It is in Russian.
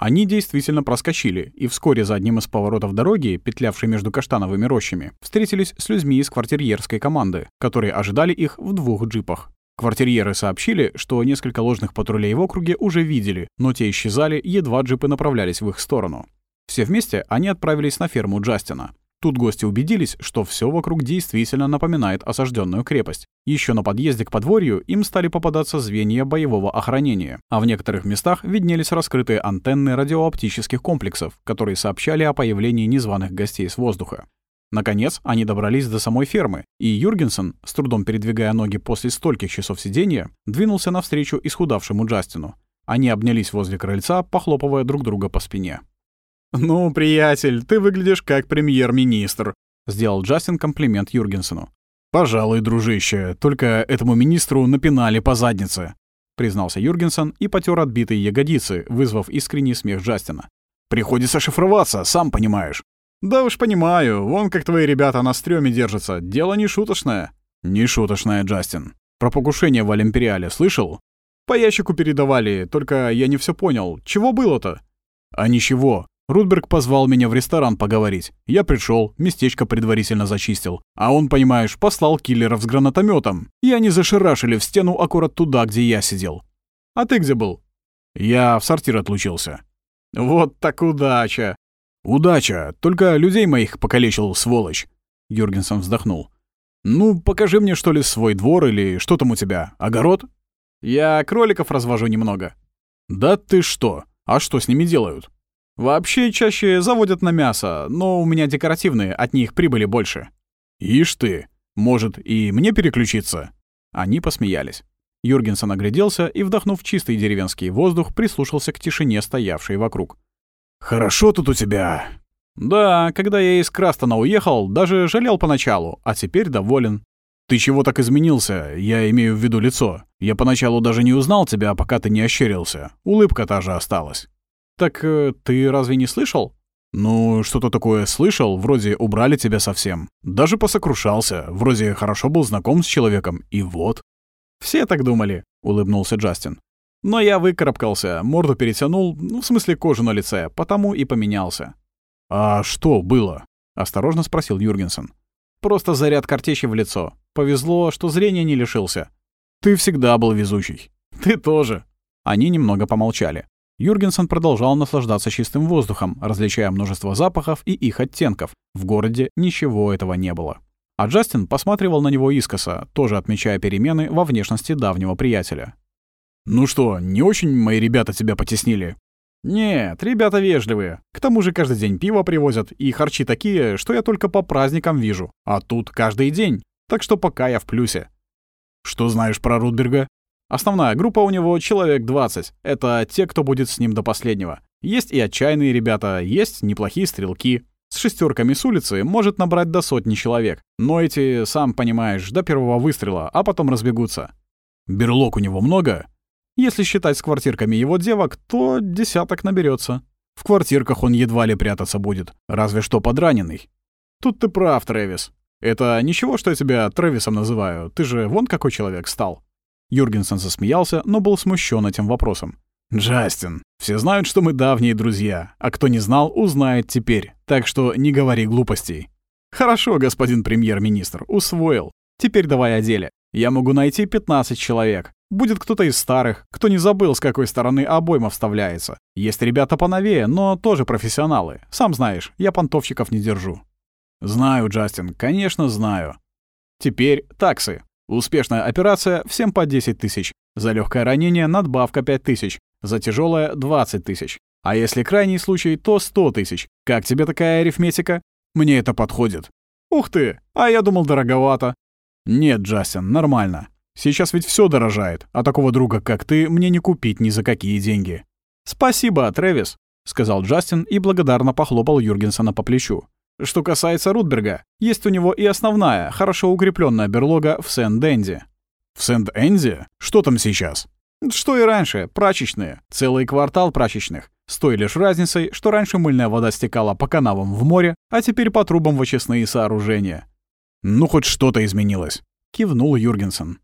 Они действительно проскочили, и вскоре за одним из поворотов дороги, петлявшей между каштановыми рощами, встретились с людьми из квартирьерской команды, которые ожидали их в двух джипах. Квартирьеры сообщили, что несколько ложных патрулей в округе уже видели, но те исчезали, едва джипы направлялись в их сторону. Все вместе они отправились на ферму Джастина. Тут гости убедились, что все вокруг действительно напоминает осажденную крепость. Еще на подъезде к подворью им стали попадаться звенья боевого охранения, а в некоторых местах виднелись раскрытые антенны радиооптических комплексов, которые сообщали о появлении незваных гостей с воздуха. Наконец, они добрались до самой фермы, и Юргенсен, с трудом передвигая ноги после стольких часов сидения, двинулся навстречу исхудавшему Джастину. Они обнялись возле крыльца, похлопывая друг друга по спине. «Ну, приятель, ты выглядишь как премьер-министр», — сделал Джастин комплимент Юргенсену. «Пожалуй, дружище, только этому министру напинали по заднице», — признался Юргенсен и потер отбитые ягодицы, вызвав искренний смех Джастина. «Приходится шифроваться, сам понимаешь». «Да уж понимаю, вон как твои ребята на стрёме держатся, дело не шуточное». «Не шуточное, Джастин. Про покушение в Олимпиале слышал?» «По ящику передавали, только я не все понял. Чего было-то?» «А ничего. Рудберг позвал меня в ресторан поговорить. Я пришел, местечко предварительно зачистил. А он, понимаешь, послал киллеров с гранатометом. И они зашарашили в стену аккурат туда, где я сидел. А ты где был? Я в сортир отлучился. Вот так удача. Удача. Только людей моих покалечил, сволочь. Юргенсон вздохнул. «Ну, покажи мне, что ли, свой двор или что там у тебя? Огород?» «Я кроликов развожу немного». «Да ты что? А что с ними делают?» Вообще чаще заводят на мясо, но у меня декоративные, от них прибыли больше. Ишь ты, может и мне переключиться? Они посмеялись. Юргенсон огляделся и, вдохнув чистый деревенский воздух, прислушался к тишине, стоявшей вокруг. «Хорошо тут у тебя». «Да, когда я из Крастона уехал, даже жалел поначалу, а теперь доволен». «Ты чего так изменился? Я имею в виду лицо. Я поначалу даже не узнал тебя, пока ты не ощерился. Улыбка та же осталась». «Так э, ты разве не слышал?» «Ну, что-то такое слышал, вроде убрали тебя совсем. Даже посокрушался, вроде хорошо был знаком с человеком, и вот». «Все так думали», — улыбнулся Джастин. «Но я выкарабкался, морду перетянул, ну, в смысле кожу на лице, потому и поменялся». «А что было?» — осторожно спросил Юргенсен. «Просто заряд картечи в лицо. Повезло, что зрения не лишился». «Ты всегда был везучий». «Ты тоже». Они немного помолчали. Юргенсен продолжал наслаждаться чистым воздухом, различая множество запахов и их оттенков. В городе ничего этого не было. А Джастин посматривал на него искоса, тоже отмечая перемены во внешности давнего приятеля. «Ну что, не очень мои ребята тебя потеснили?» «Нет, ребята вежливые. К тому же каждый день пиво привозят, и харчи такие, что я только по праздникам вижу. А тут каждый день. Так что пока я в плюсе». «Что знаешь про Рудберга?» Основная группа у него человек 20. Это те, кто будет с ним до последнего. Есть и отчаянные ребята, есть неплохие стрелки. С шестерками с улицы может набрать до сотни человек. Но эти, сам понимаешь, до первого выстрела, а потом разбегутся. Берлог у него много? Если считать с квартирками его девок, то десяток наберется. В квартирках он едва ли прятаться будет, разве что подраненный. Тут ты прав, Трэвис. Это ничего, что я тебя Трэвисом называю. Ты же вон какой человек стал. Юргенсен засмеялся, но был смущен этим вопросом. «Джастин, все знают, что мы давние друзья, а кто не знал, узнает теперь, так что не говори глупостей». «Хорошо, господин премьер-министр, усвоил. Теперь давай о деле. Я могу найти 15 человек. Будет кто-то из старых, кто не забыл, с какой стороны обойма вставляется. Есть ребята поновее, но тоже профессионалы. Сам знаешь, я понтовщиков не держу». «Знаю, Джастин, конечно, знаю». «Теперь таксы. Успешная операция — всем по 10 тысяч. За легкое ранение — надбавка 5 тысяч. За тяжелое — 20 тысяч. А если крайний случай, то 100 тысяч. Как тебе такая арифметика? Мне это подходит. Ух ты, а я думал дороговато. Нет, Джастин, нормально. Сейчас ведь все дорожает, а такого друга, как ты, мне не купить ни за какие деньги. Спасибо, Трэвис, сказал Джастин и благодарно похлопал Юргенсона по плечу. Что касается Рудберга, есть у него и основная, хорошо укрепленная берлога в Сент-Денди. В Сент-Энди? Что там сейчас? Что и раньше, прачечные. Целый квартал прачечных. С той лишь разницей, что раньше мыльная вода стекала по канавам в море, а теперь по трубам в очистные сооружения. «Ну, хоть что-то изменилось», — кивнул Юргенсен.